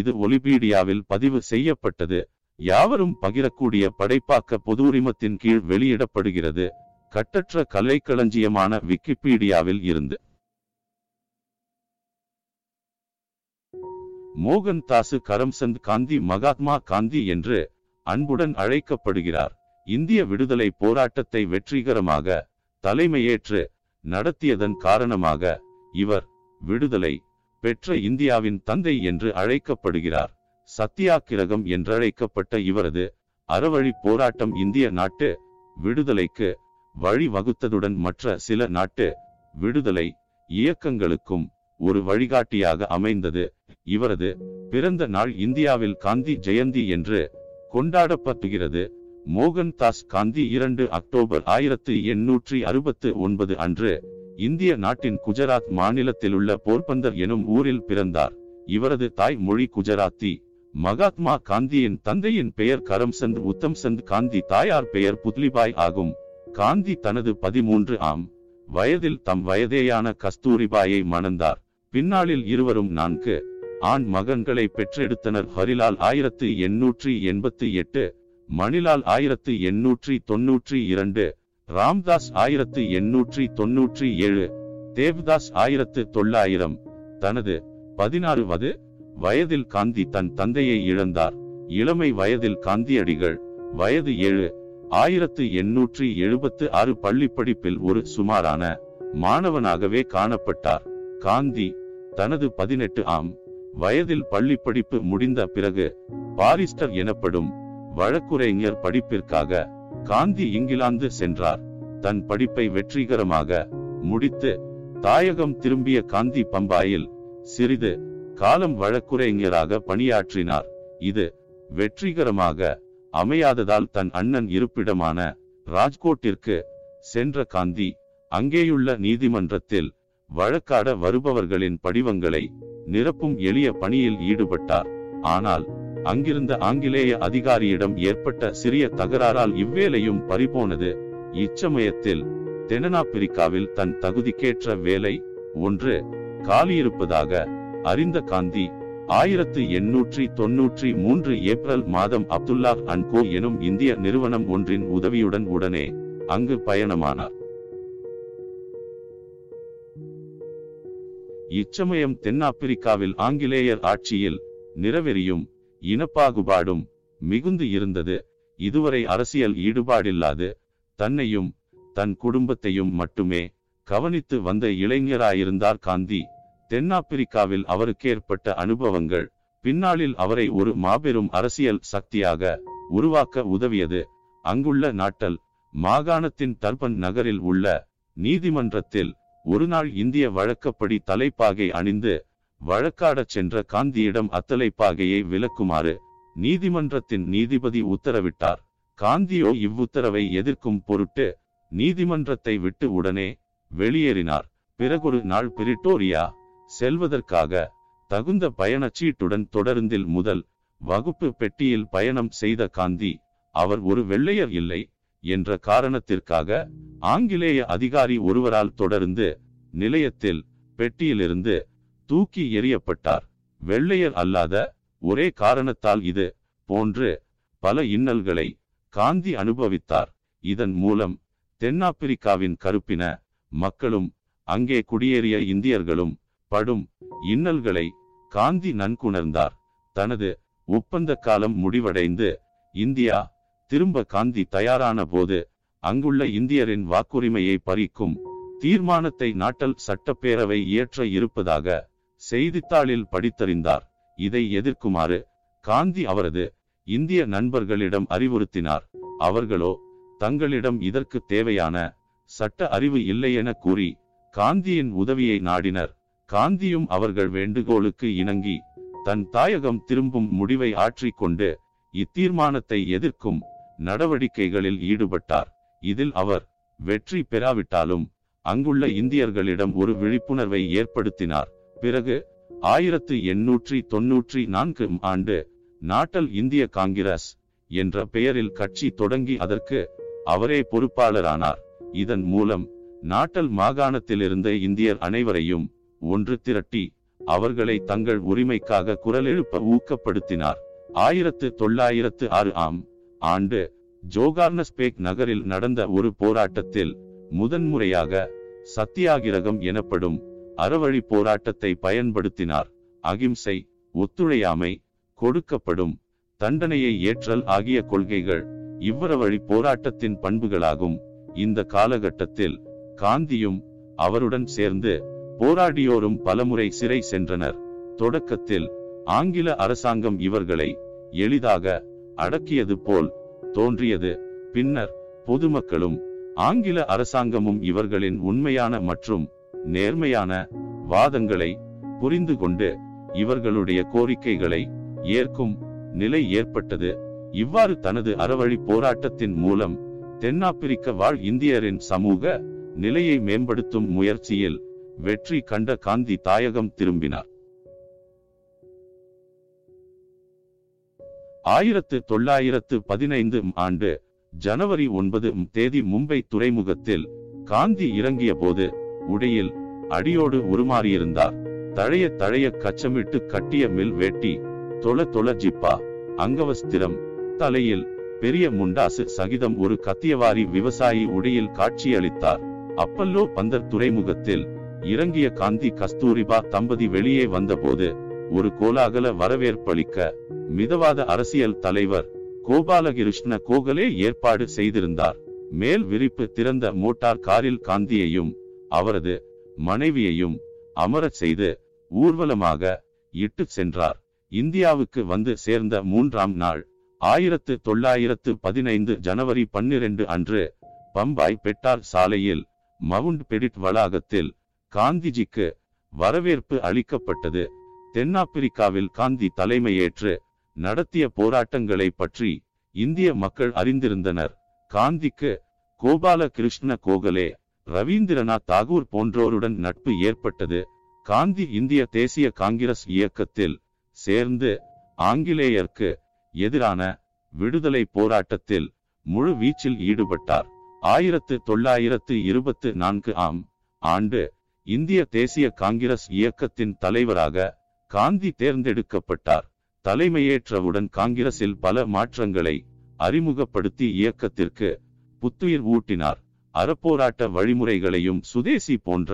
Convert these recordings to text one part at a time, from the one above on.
இது ஒலிபீடியாவில் பதிவு செய்யப்பட்டது. யாவரும் பகிரக்கூடிய படைப்பாக்க பொது உரிமத்தின் கீழ் வெளியிடப்படுகிறது. கட்டற்ற கலைக்களஞ்சியமான விக்கிபீடியாவில் இருந்து. மோகன்தாசு கரம்சந்த் காந்தி மகாத்மா காந்தி என்று அன்புடன் அழைக்கப்படுகிறார். இந்திய விடுதலை போராட்டத்தை வெற்றிகரமாக தலைமையேற்று நடத்தியதன் காரணமாக இவர் விடுதலை பெற்ற இந்தியாவின் தந்தை என்று அழைக்கப்படுகிறார். சத்தியாகிரகம் என்றழைக்கப்பட்ட இவரது அறவழி போராட்டம் இந்திய நாட்டு விடுதலைக்கு வழிவகுத்ததுடன் மற்ற சில நாட்டு விடுதலை இயக்கங்களுக்கும் ஒரு வழிகாட்டியாக அமைந்தது. இவரது பிறந்த நாள் இந்தியாவில் காந்தி ஜெயந்தி என்று கொண்டாடப்படுகிறது. மோகன்தாஸ் காந்தி இரண்டு அக்டோபர் ஆயிரத்து எண்ணூற்றி அறுபத்து ஒன்பது அன்று இந்திய நாட்டின் குஜராத் மாநிலத்திலுள்ள போர்பந்தர் எனும் ஊரில் பிறந்தார். இவரது தாய் மொழி குஜராத்தி. மகாத்மா காந்தியின் தந்தையின் பெயர் கரம்சந்த் உத்தம்சந்த் காந்தி தாயார் பெயர் புத்லிபாய் ஆகும். காந்தி தனது பதிமூன்று ஆம் வயதில் தம் வயதேயான கஸ்தூரிபாயை மணந்தார். பின்னாளில் இருவரும் நான்கு ஆண் மகன்களை பெற்றெடுத்தனர். ஹரிலால் ஆயிரத்து எண்ணூற்றி எண்பத்தி எட்டு மணிலால் ஆயிரத்து எண்ணூற்றி தொன்னூற்றி இரண்டு ராம்தாஸ் ஆயிரத்து எண்ணூற்றி தொன்னூற்றி ஏழு தேவ்தாஸ் ஆயிரத்து தொள்ளாயிரம். தனது பதினாறு வது வயதில் காந்தி தன் தந்தையை இழந்தார். இளமை வயதில் காந்தியடிகள் வயது ஏழு ஆயிரத்து எண்ணூற்றி எழுபத்து ஆறு பள்ளி படிப்பில் ஒரு சுமாரான மாணவனாகவே காணப்பட்டார். காந்தி தனது பதினெட்டு ஆம் வயதில் பள்ளி படிப்பு முடிந்த பிறகு பாரிஸ்டர் எனப்படும் வழக்குரைஞர் படிப்பிற்காக காந்தி இங்கிலாந்து சென்றார். தன் படிப்பை வெற்றிகரமாக முடித்து தாயகம் திரும்பிய காந்தி பம்பாயில் சிறிது காலம் வழக்குரைஞராக பணியாற்றினார். இது வெற்றிகரமாக அமையாததால் தன் அண்ணன் இருப்பிடமான ராஜ்கோட்டிற்கு சென்ற காந்தி அங்கேயுள்ள நீதிமன்றத்தில் வழக்காட வருபவர்களின் படிவங்களை நிரப்பும் எளிய பணியில் ஈடுபட்டார். ஆனால் அங்கிருந்த ஆங்கிலேய அதிகாரியிடம் ஏற்பட்ட சிறிய தகராறால் இவ்வேலையும் பறிபோனது. இச்சமயத்தில் தென்னாப்பிரிக்காவில் தன் தகுதிக்கேற்ற வேலை ஒன்று காலியிருப்பதாக அறிந்த காந்தி ஆயிரத்து எண்ணூற்றி தொன்னூற்றி மூன்று ஏப்ரல் மாதம் அப்துல்லா அன்கோ எனும் இந்திய நிறுவனம் ஒன்றின் உதவியுடன் உடனே அங்கு பயணமானார். இச்சமயம் தென்னாப்பிரிக்காவில் ஆங்கிலேயர் ஆட்சியில் நிறவெறியும் இனப்பாகுபாடும் மிகுந்து இருந்தது. இதுவரை அரசியல் ஈடுபாடில்லாது தன்னையும் தன் குடும்பத்தையும் மட்டுமே கவனித்து வந்த இளைஞராயிருந்தார் காந்தி. தென்னாப்பிரிக்காவில் அவருக்கு ஏற்பட்ட அனுபவங்கள் பின்னாளில் அவரை ஒரு மாபெரும் அரசியல் சக்தியாக உருவாக்க உதவியது. அங்குள்ள நாட்டல் மாகாணத்தின் தர்பன் நகரில் உள்ள நீதிமன்றத்தில் ஒருநாள் இந்திய வழக்கப்படி தலைப்பாகை அணிந்து வழக்காடச் சென்ற காந்தியிடம் அத்தலைப்பாகையை விலக்குமாறு நீதிமன்றத்தின் நீதிபதி உத்தரவிட்டார். காந்தியோ இவ்வுத்தரவை எதிர்க்கும் பொருட்டு நீதிமன்றத்தை விட்டு உடனே வெளியேறினார். பிறகொரு நாள் பிரிட்டோரியா செல்வதற்காக தகுந்த பயணச்சீட்டுடன் தொடருந்தில் முதல் வகுப்பு பெட்டியில் பயணம் செய்த காந்தி அவர் ஒரு வெள்ளையர் இல்லை என்ற காரணத்திற்காக ஆங்கிலேய அதிகாரி ஒருவரால் தொடர்ந்து நிலையத்தில் பெட்டியிலிருந்து தூக்கி எறியப்பட்டார். வெள்ளையர் அல்லாத ஒரே காரணத்தால் இது போன்று பல இன்னல்களை காந்தி அனுபவித்தார். இதன் மூலம் தென்னாப்பிரிக்காவின் கருப்பின மக்களும் அங்கே குடியேறிய இந்தியர்களும் படும் இன்னல்களை காந்தி நன்குணர்ந்தார். தனது ஒப்பந்த காலம் முடிவடைந்து இந்தியா திரும்ப காந்தி தயாரான போது அங்குள்ள இந்தியரின் வாக்குரிமையை பறிக்கும் தீர்மானத்தை நாட்டல் சட்டப்பேரவை இயற்ற இருப்பதாக செய்தித்தாளில் படித்தறிந்தார். இதை எதிர்க்குமாறு காந்தி அவரது இந்திய நண்பர்களிடம் அறிவுறுத்தினார். அவர்களோ தங்களிடம் இதற்கு தேவையான சட்ட அறிவு இல்லை என கூறி காந்தியின் உதவியை நாடினர். காந்தியும் அவர்கள் வேண்டுகோளுக்கு இணங்கி தன் தாயகம் திரும்பும் முடிவை ஆற்றிக்கொண்டு இத்தீர்மானத்தை எதிர்க்கும் நடவடிக்கைகளில் ஈடுபட்டார். இதில் அவர் வெற்றி பெறாவிட்டாலும் அங்குள்ள இந்தியர்களிடம் ஒரு விழிப்புணர்வை ஏற்படுத்தினார். பிறகு ஆயிரத்து எண்ணூற்றி தொன்னூற்றி நான்கு ஆண்டு நாட்டல் இந்திய காங்கிரஸ் என்ற பெயரில் கட்சி தொடங்கி அதற்கு அவரே பொறுப்பாளரானார். இதன் மூலம் நாட்டல் மாகாணத்திலிருந்த இந்தியர் அனைவரையும் ஒன்று திரட்டி அவர்களை தங்கள் உரிமைக்காக குரல் எழுப்ப ஊக்கப்படுத்தினார். ஆயிரத்து தொள்ளாயிரத்து ஆறு ஆம் ஆண்டு ஜோகார்னஸ்பேக் நகரில் நடந்த ஒரு போராட்டத்தில் முதன்முறையாக சத்தியாகிரகம் எனப்படும் அறவழி போராட்டத்தை பயன்படுத்தினார். அகிம்சை ஒத்துழையாமை கொடுக்கப்படும் தண்டனையை ஏற்றல் ஆகிய கொள்கைகள் இவ்வரவழி போராட்டத்தின் பண்புகளாகும். இந்த காலகட்டத்தில் காந்தியும் அவருடன் சேர்ந்து போராடியோரும் பலமுறை சிறை சென்றனர். தொடக்கத்தில் ஆங்கில அரசாங்கம் இவர்களை எளிதாக அடக்கியது போல் தோன்றியது. பின்னர் பொதுமக்களும் ஆங்கில அரசாங்கமும் இவர்களின் உண்மையான மற்றும் நேர்மையான வாதங்களை புரிந்து கொண்டு இவர்களுடைய கோரிக்கைகளை ஏற்கும் நிலை ஏற்பட்டது. இவ்வாறு தனது அறவழி போராட்டத்தின் மூலம் தென்னாப்பிரிக்க வாழ் இந்தியரின் சமூக நிலையை மேம்படுத்தும் முயற்சியில் வெற்றி கண்ட காந்தி தாயகம் திரும்பினார். ஆயிரத்து தொள்ளாயிரத்து பதினைந்து ஆண்டு ஜனவரி ஒன்பது தேதி மும்பை துறைமுகத்தில் காந்தி இறங்கிய போது உடையில் அடியோடு உருமாறியிருந்தார். தழைய தழைய கச்சமிட்டு கட்டிய மில் வேட்டி தொல தொல ஜிப்பா அங்கவஸ்திரம் தலையில் பெரிய முண்டாசு சகிதம் ஒரு கத்தியவாரி விவசாயி உடையில் காட்சியளித்தார். அப்பல்லோ பந்தர் துறைமுகத்தில் இறங்கிய காந்தி கஸ்தூரிபா தம்பதி வெளியே வந்தபோது ஒரு கோலாகல வரவேற்பளிக்க மிதவாத அரசியல் தலைவர் கோபாலகிருஷ்ண கோகலே ஏற்பாடு செய்திருந்தார். மேல் விரிப்பு திறந்த மோட்டார் காரில் காந்தியையும் அவரது மனைவியையும் அமரச் செய்து ஊர்வலமாக இட்டு சென்றார். இந்தியாவுக்கு வந்து சேர்ந்த மூன்றாம் நாள் ஆயிரத்து தொள்ளாயிரத்து பதினைந்து ஜனவரி பன்னிரண்டு அன்று பம்பாய் பெட்டார் சாலையில் மவுண்ட் பெடிட் வளாகத்தில் காந்திஜிக்கு வரவேற்பு அளிக்கப்பட்டது. தென்னாப்பிரிக்காவில் காந்தி தலைமையேற்று நடத்திய போராட்டங்களை பற்றி இந்திய மக்கள் அறிந்திருந்தனர். காந்திக்கு கோபால கிருஷ்ண கோகலே ரவீந்திரநாத் தாகூர் போன்றோருடன் நட்பு ஏற்பட்டது. காந்தி இந்திய தேசிய காங்கிரஸ் இயக்கத்தில் சேர்ந்து ஆங்கிலேயர்க்கு எதிரான விடுதலை போராட்டத்தில் முழு வீச்சில் ஈடுபட்டார். ஆயிரத்து தொள்ளாயிரத்து இருபத்து நான்கு ஆம் ஆண்டு இந்திய தேசிய காங்கிரஸ் இயக்கத்தின் தலைவராக காந்தி தேர்ந்தெடுக்கப்பட்டார். தலைமையேற்றவுடன் காங்கிரஸில் பல மாற்றங்களை அறிமுகப்படுத்தி இயக்கத்திற்கு புத்துயிர் ஊட்டினார். அறப்போராட்ட வழிமுறைகளையும் சுதேசி போன்ற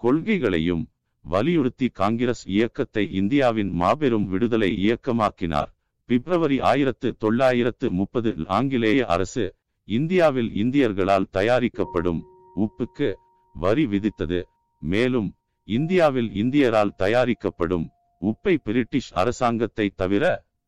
கொள்கைகளையும் வலியுறுத்தி காங்கிரஸ் இயக்கத்தை இந்தியாவின் மாபெரும் விடுதலை இயக்கமாக்கினார். பிப்ரவரி ஆயிரத்து தொள்ளாயிரத்து முப்பது ஆங்கிலேய அரசு இந்தியாவில் இந்தியர்களால் தயாரிக்கப்படும் உப்புக்கு வரி விதித்தது. மேலும் இந்தியாவில் இந்தியரால் தயாரிக்கப்படும் உப்பை பிரிட்டிஷ் அரசாங்கத்தை தவிர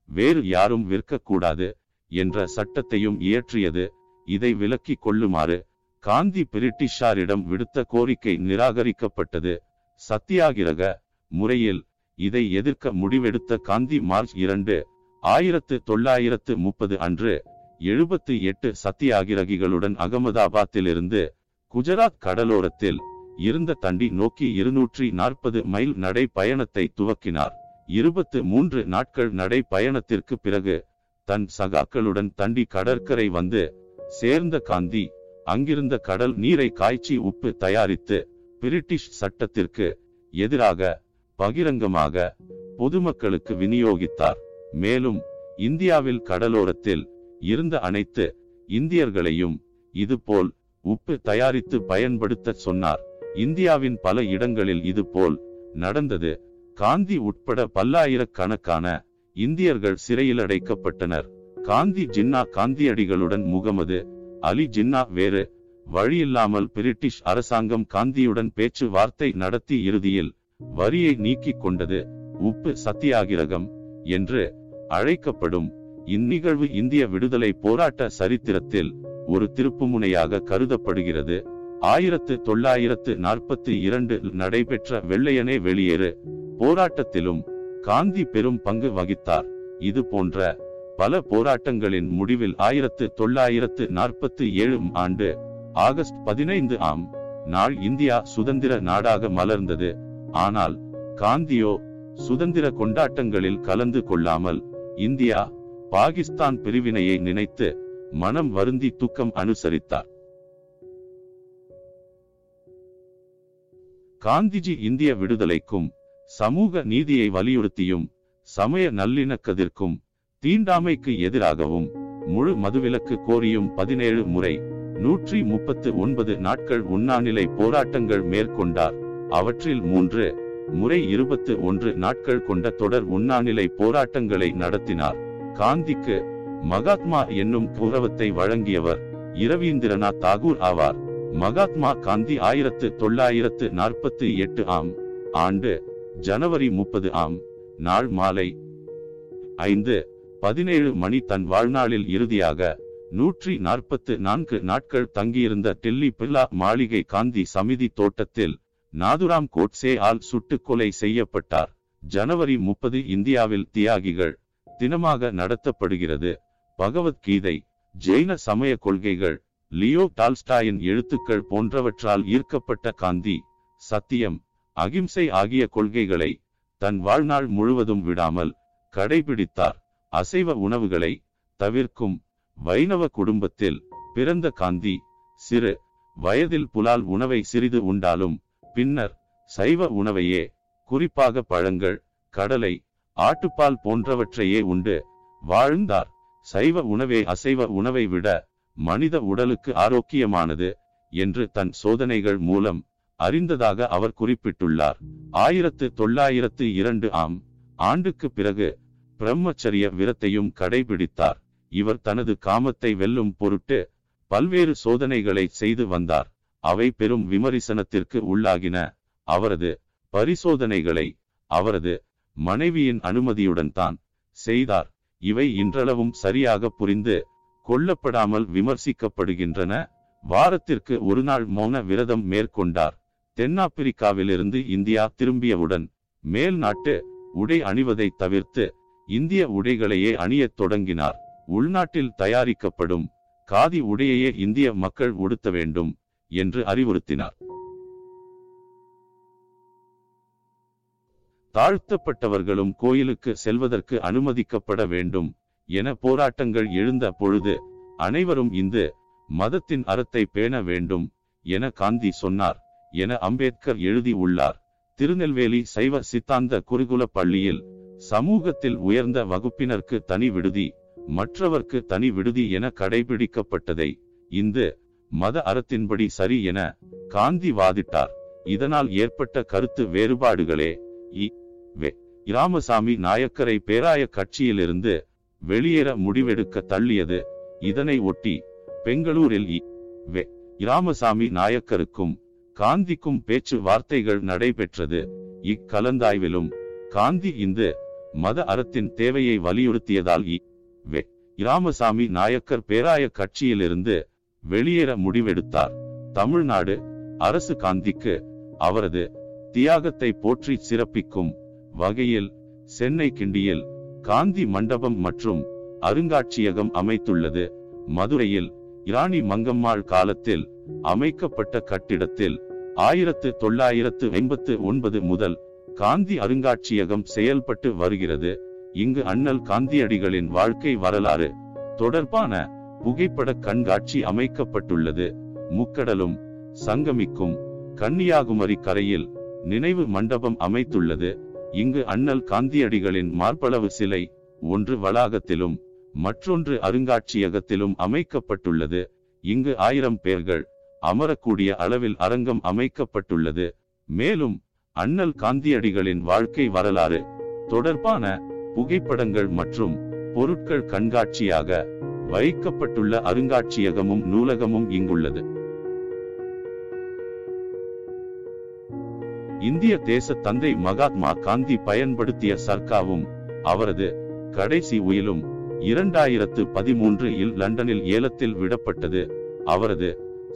வேறு யாரும் விற்கக்கூடாது என்ற சட்டத்தையும் இயற்றியது. இதை விலக்கிக் கொள்ளுமாறு காந்தி பிரிட்டிஷாரிடம் விடுத்த கோரிக்கை நிராகரிக்கப்பட்டது. சத்தியாகிரக முறையில் இதை எதிர்க்க முடிவெடுத்த காந்தி மார்ச் இரண்டு ஆயிரத்து தொள்ளாயிரத்து முப்பது அன்று எழுபத்து எட்டு சத்தியாகிரகிகளுடன் அகமதாபாத்திலிருந்து குஜராத் கடலோரத்தில் இருந்த தண்டி நோக்கி இருநூற்றி நாற்பது மைல் நடை பயணத்தை துவக்கினார். இருபத்து மூன்று நாட்கள் நடை பயணத்திற்கு பிறகு தன் சகாக்களுடன் தண்டி கடற்கரை வந்து சேர்ந்த காந்தி அங்கிருந்த கடல் நீரை காய்ச்சி உப்பு தயாரித்து பிரிட்டிஷ் சட்டத்திற்கு எதிராக பகிரங்கமாக பொதுமக்களுக்கு விநியோகித்தார். மேலும் இந்தியாவில் கடலோரத்தில் இருந்த அனைத்து இந்தியர்களையும் இதுபோல் உப்பு தயாரித்து பயன்படுத்த சொன்னார். இந்தியாவின் பல இடங்களில் இதுபோல் நடந்தது. காந்தி உட்பட பல்லாயிரக்கணக்கான இந்தியர்கள் சிறையில் அடைக்கப்பட்டனர். காந்தி ஜின்னா காந்தியடிகளுடன் முகமது அலி ஜின்னா வேறு வழியில்லாமல் பிரிட்டிஷ் அரசாங்கம் காந்தியுடன் பேச்சு வார்த்தை நடத்தி இறுதியில் வரியை நீக்கிக் கொண்டது உப்பு சத்தியாகிரகம் என்று அழைக்கப்படும் இந்நிகழ்வு இந்திய விடுதலை போராட்ட சரித்திரத்தில் ஒரு திருப்புமுனையாக கருதப்படுகிறது. ஆயிரத்து தொள்ளாயிரத்து நாற்பத்தி இரண்டு நடைபெற்ற வெள்ளையனே வெளியேறு போராட்டத்திலும் காந்தி பெரும் பங்கு வகித்தார். இது போன்ற பல போராட்டங்களின் முடிவில் ஆயிரத்து தொள்ளாயிரத்து நாற்பத்தி ஏழு ஆண்டு ஆகஸ்ட் பதினைந்து ஆம் நாள் இந்தியா சுதந்திர நாடாக மலர்ந்தது. ஆனால் காந்தியோ சுதந்திர கொண்டாட்டங்களில் கலந்து கொள்ளாமல் இந்தியா பாகிஸ்தான் பிரிவினையை நினைத்து மனம் வருந்தி துக்கம் அனுசரித்தார். காந்திஜி இந்திய விடுதலைக்கும் சமூக நீதியை வலியுறுத்தியும் சமய நல்லிணக்கத்திற்கும் தீண்டாமைக்கு எதிராகவும் முழு மதுவிலக்கு கோரியும் பதினேழு முறை நூற்றி முப்பத்து ஒன்பது நாட்கள் உண்ணாநிலை போராட்டங்கள் மேற்கொண்டார். அவற்றில் மூன்று முறை இருபத்து ஒன்று நாட்கள் கொண்ட தொடர் உண்ணாநிலை போராட்டங்களை நடத்தினார். காந்திக்கு மகாத்மா என்னும் கௌரவத்தை வழங்கியவர் இரவீந்திரநாத் தாகூர் ஆவார். மகாத்மா காந்தி ஆயிரத்து தொள்ளாயிரத்து நாற்பத்தி எட்டு ஆம் ஆண்டு ஜனவரி முப்பது ஆம் நாள் மாலை ஐந்து பதினேழு மணி தன் வாழ்நாளில் இறுதியாக நூற்றி நாற்பத்து நான்கு நாட்கள் தங்கியிருந்த டெல்லி பிர்லா மாளிகை காந்தி சமிதி தோட்டத்தில் நாதுராம் கோட்சே ஆல் சுட்டுக்கொலை செய்யப்பட்டார். ஜனவரி முப்பது இந்தியாவில் தியாகிகள் தினமாக நடத்தப்படுகிறது. பகவத்கீதை ஜெயின சமய கொள்கைகள் லியோ டால்ஸ்டாயின் எழுத்துக்கள் போன்றவற்றால் ஈர்க்கப்பட்ட காந்தி சத்தியம் அகிம்சை ஆகிய கொள்கைகளை தன் வாழ்நாள் முழுவதும் விடாமல் கடைபிடித்தார். அசைவ உணவுகளை தவிர்க்கும் வைணவ குடும்பத்தில் பிறந்த காந்தி சிறு வயதில் புலால் உணவை சிறிது உண்டாலும் பின்னர் சைவ உணவையே குறிப்பாக பழங்கள் கடலை ஆட்டுப்பால் போன்றவற்றையே உண்டு. வாழ்ந்தார். சைவ உணவே அசைவ உணவை விட மனித உடலுக்கு ஆரோக்கியமானது என்று தன் சோதனைகள் மூலம் அறிந்ததாக அவர் குறிப்பிட்டுள்ளார். ஆயிரத்து தொள்ளாயிரத்து இரண்டு ஆம் ஆண்டுக்கு பிறகு பிரம்மச்சரிய விரத்தையும் கடைபிடித்தார். இவர் தனது காமத்தை வெல்லும் பொருட்டு பல்வேறு சோதனைகளை செய்து வந்தார். அவை பெரும் விமரிசனத்திற்கு உள்ளாகின. அவரது பரிசோதனைகளை அவரது மனைவியின் அனுமதியுடன் தான் செய்தார். இவை இன்றளவும் சரியாக புரிந்து கொல்லப்படாமல் விமர்சிக்கப்படுகின்றன. வாரத்திற்கு ஒரு நாள் மௌன விரதம் மேற்கொண்டார். தென்னாப்பிரிக்காவிலிருந்து இந்தியா திரும்பியவுடன் மேல் நாட்டு உடை அணிவதை தவிர்த்து இந்திய உடைகளையே அணியத் தொடங்கினார். உள்நாட்டில் தயாரிக்கப்படும் காதி உடையையே இந்திய மக்கள் உடுத்த வேண்டும் என்று அறிவுறுத்தினார். தாழ்த்தப்பட்டவர்களும் கோயிலுக்கு செல்வதற்கு அனுமதிக்கப்பட வேண்டும் என போராட்டங்கள் எழுந்த பொழுது அனைவரும் இந்து மதத்தின் அறத்தை பேண வேண்டும் என காந்தி சொன்னார் என அம்பேத்கர் எழுதி உள்ளார் திருநெல்வேலி சைவ சித்தாந்த குருகுல பள்ளியில் சமூகத்தில் உயர்ந்த வகுப்பினருக்கு தனி விடுதி மற்றவர்க்கு தனி விடுதி என கடைபிடிக்கப்பட்டதை இந்து மத அறத்தின்படி சரி என காந்தி வாதிட்டார். இதனால் ஏற்பட்ட கருத்து வேறுபாடுகளே இ வே இராமசாமி நாயக்கரை பேராய கட்சியிலிருந்து வெளியேற முடிவெடுக்க தள்ளியது. இதனை ஒட்டி பெங்களூரில் இ வே இராமசாமி நாயக்கருக்கும் காந்திக்கும் பேச்சு வார்த்தைகள் நடைபெற்றது. இக்கலந்தாய்விலும் காந்தி இந்து மத அறத்தின் தேவையை வலியுறுத்தியதால் இ வே இராமசாமி நாயக்கர் பேராய கட்சியிலிருந்து வெளியேற முடிவெடுத்தார். தமிழ்நாடு அரசு காந்திக்கு அவரது தியாகத்தை போற்றி சிறப்பிக்கும் வகையில் சென்னை கிண்டியில் காந்தி மண்டபம் மற்றும் அருங்காட்சியகம் அமைத்துள்ளது. மதுரையில் இராணி மங்கம்மாள் காலத்தில் அமைக்கப்பட்ட கட்டிடத்தில் ஆயிரத்து தொள்ளாயிரத்து ஐம்பத்து ஒன்பது முதல் காந்தி அருங்காட்சியகம் செயல்பட்டு வருகிறது. இங்கு அண்ணல் காந்தியடிகளின் வாழ்க்கை வரலாறு தொடர்பான புகைப்பட கண்காட்சி அமைக்கப்பட்டுள்ளது. முக்கடலும் சங்கமிக்கும் கன்னியாகுமரி கரையில் நினைவு மண்டபம் அமைத்துள்ளது. இங்கு அண்ணல் காந்தியடிகளின் மார்பளவு சிலை ஒன்று வளாகத்திலும் மற்றொன்று அருங்காட்சியகத்திலும் அமைக்கப்பட்டுள்ளது. இங்கு ஆயிரம் பேர்கள் அமரக்கூடிய அளவில் அரங்கம் அமைக்கப்பட்டுள்ளது. மேலும் அண்ணல் காந்தியடிகளின் வாழ்க்கை வரலாறு தொடர்பான புகைப்படங்கள் மற்றும் பொருட்கள் கண்காட்சியாக வைக்கப்பட்டுள்ள அருங்காட்சியகமும் நூலகமும் இங்குள்ளது. இந்திய தேச தந்தை மகாத்மா காந்தி பயன்படுத்திய சர்க்காவும் அவரது கடைசி உயிலும் இரண்டாயிரத்து பதிமூன்று இல் லண்டனில் ஏலத்தில் விடப்பட்டது. அவரது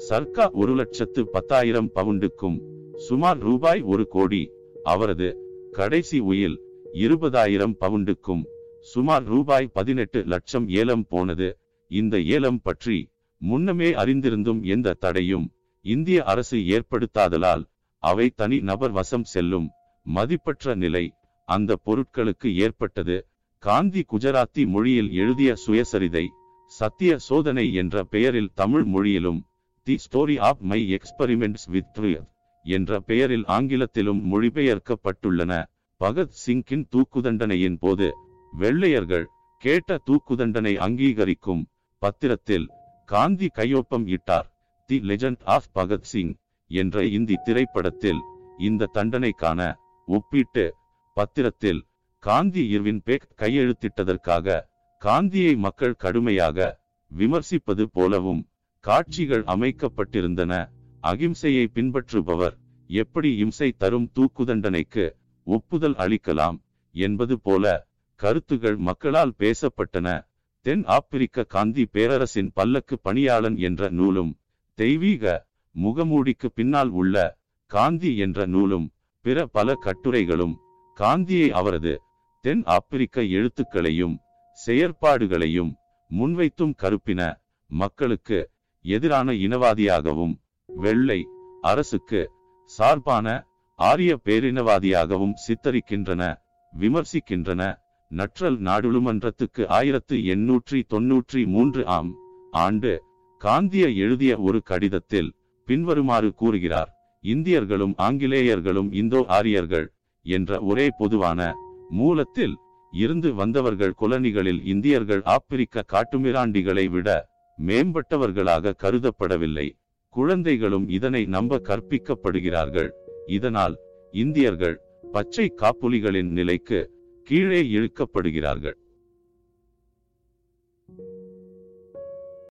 சர்க்கா ஒரு லட்சத்து பத்தாயிரம் பவுண்டுக்கும் சுமார் ரூபாய் ஒரு கோடி. அவரது கடைசி உயில் இருபதாயிரம் பவுண்டுக்கும் சுமார் ரூபாய் பதினெட்டு லட்சம் ஏலம் போனது. இந்த ஏலம் பற்றி முன்னமே அறிந்திருந்தும் எந்த தடையும் இந்திய அரசு ஏற்படுத்தாதலால் அவை தனி நபர் வசம் செல்லும் மதிப்பற்ற நிலை அந்த பொருட்களுக்கு ஏற்பட்டது. காந்தி குஜராத்தி மொழியில் எழுதிய சுயசரிதை சத்திய சோதனை என்ற பெயரில் தமிழ் மொழியிலும் the story of my experiments with truth என்ற பெயரில் ஆங்கிலத்திலும் மொழிபெயர்க்கப்பட்டுள்ளன. பகத் சிங்கின் தூக்குதண்டனையின் போது வெள்ளையர்கள் கேட்ட தூக்குதண்டனை அங்கீகரிக்கும் பத்திரத்தில் காந்தி கையொப்பம் இட்டார். The legend of Bhagat Singh என்ற இந்தி திரைப்படத்தில் இந்த தண்டனைக்கான ஒப்பீட்டு பத்திரத்தில் காந்தி இர்வின் பேக் கையெழுத்திட்டதற்காக காந்தியை மக்கள் கடுமையாக விமர்சிப்பது போலவும் காட்சிகள் அமைக்கப்பட்டிருந்தன. அகிம்சையை பின்பற்றுபவர் எப்படி இம்சை தரும் தூக்குதண்டனைக்கு ஒப்புதல் அளிக்கலாம் என்பது போல கருத்துகள் மக்களால் பேசப்பட்டன. தென் ஆப்பிரிக்க காந்தி பேரரசின் பல்லக்கு பணியாளன் என்ற நூலும் தெய்வீக முகமூடிக்கு பின்னால் உள்ள காந்தி என்ற நூலும் பிற பல கட்டுரைகளும் காந்தியை அவரது தென் ஆப்பிரிக்க எழுத்துக்களையும் செயற்பாடுகளையும் முன்வைத்தும் கருப்பின மக்களுக்கு எதிரான இனவாதியாகவும் வெள்ளை அரசுக்கு சார்பான ஆரிய பேரினவாதியாகவும் சித்தரிக்கின்றன விமர்சிக்கின்றன. நற்றல் நாடுளுமன்றத்துக்கு ஆயிரத்து எண்ணூற்றி தொன்னூற்றி மூன்று ஆம் ஆண்டு காந்திய எழுதிய ஒரு கடிதத்தில் பின்வருமாறு கூறுகிறார் இந்தியர்களும் ஆங்கிலேயர்களும் இந்தோ ஆரியர்கள் என்ற ஒரே பொதுவான மூலத்தில் இருந்து வந்தவர்கள் குலனிகளில் இந்தியர்கள் ஆப்பிரிக்க காட்டுமிராண்டிகளை விட மேம்பட்டவர்களாக கருதப்படவில்லை. குழந்தைகளும் இதனை நம்ப கற்பிக்கப்படுகிறார்கள். இதனால் இந்தியர்கள் பச்சை காப்புலிகளின் நிலைக்கு கீழே இழுக்கப்படுகிறார்கள்.